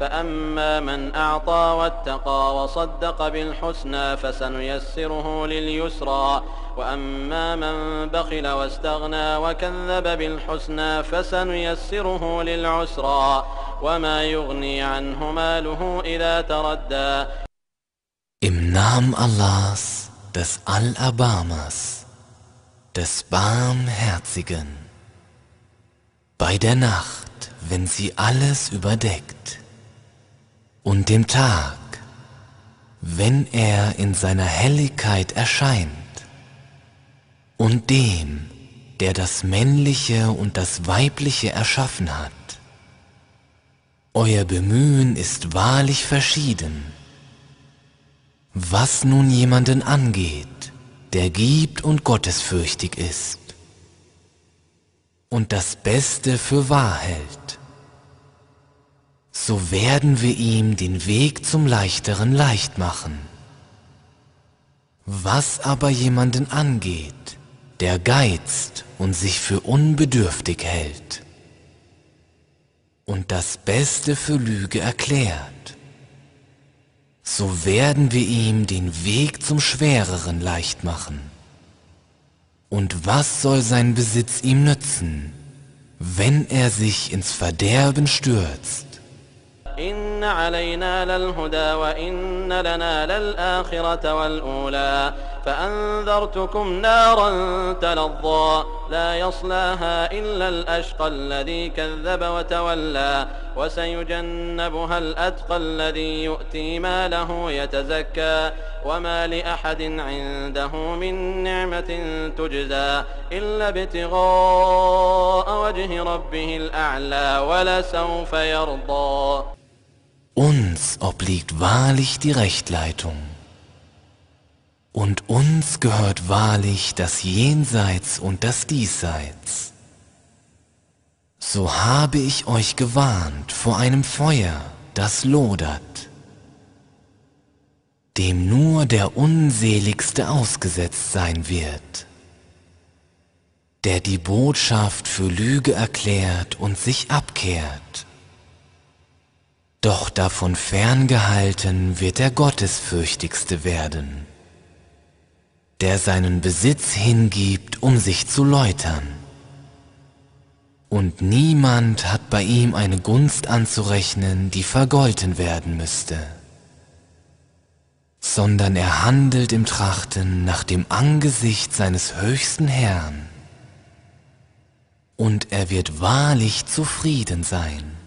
فأما من أعطى واتقى وصدق بالحسنى فسنيسره لليسرى. وأما من بخل واستغنى وكذب بالحسنى فسنيسره للعسرى. وما يغني عنه ماله إذا تردى. Im Namen Allahs, des Allerbarmers, des Barmherzigen, bei der Nacht, wenn sie alles überdeckt, und dem Tag, wenn er in seiner Helligkeit erscheint, und dem, der das Männliche und das Weibliche erschaffen hat. Euer Bemühen ist wahrlich verschieden. Was nun jemanden angeht, der gibt und gottesfürchtig ist und das Beste für wahr hält, so werden wir ihm den Weg zum Leichteren leicht machen. Was aber jemanden angeht, der geizt und sich für unbedürftig hält und das Beste für Lüge erklärt, so werden wir ihm den Weg zum Schwereren leicht machen. Und was soll sein Besitz ihm nützen, wenn er sich ins Verderben stürzt? إن علينا للهدى وإن لنا للآخرة والأولى فأنذرتكم نارا تلظى لا يصلاها إلا الأشقى الذي كذب وتولى وسيجنبها الأتقى الذي يؤتي ماله يتزكى وما لأحد عنده من نعمة تجزى إلا ابتغاء وجه ربه الأعلى ولسوف يرضى Uns obliegt wahrlich die Rechtleitung. Und uns gehört wahrlich das Jenseits und das Diesseits. So habe ich euch gewarnt vor einem Feuer, das lodert, dem nur der Unseligste ausgesetzt sein wird, der die Botschaft für Lüge erklärt und sich abkehrt doch davon ferngehalten wird der Gottesfürchtigste werden, der seinen Besitz hingibt, um sich zu läutern. Und niemand hat bei ihm eine Gunst anzurechnen, die vergolten werden müsste, sondern er handelt im Trachten nach dem Angesicht seines höchsten Herrn, und er wird wahrlich zufrieden sein.